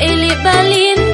elip balin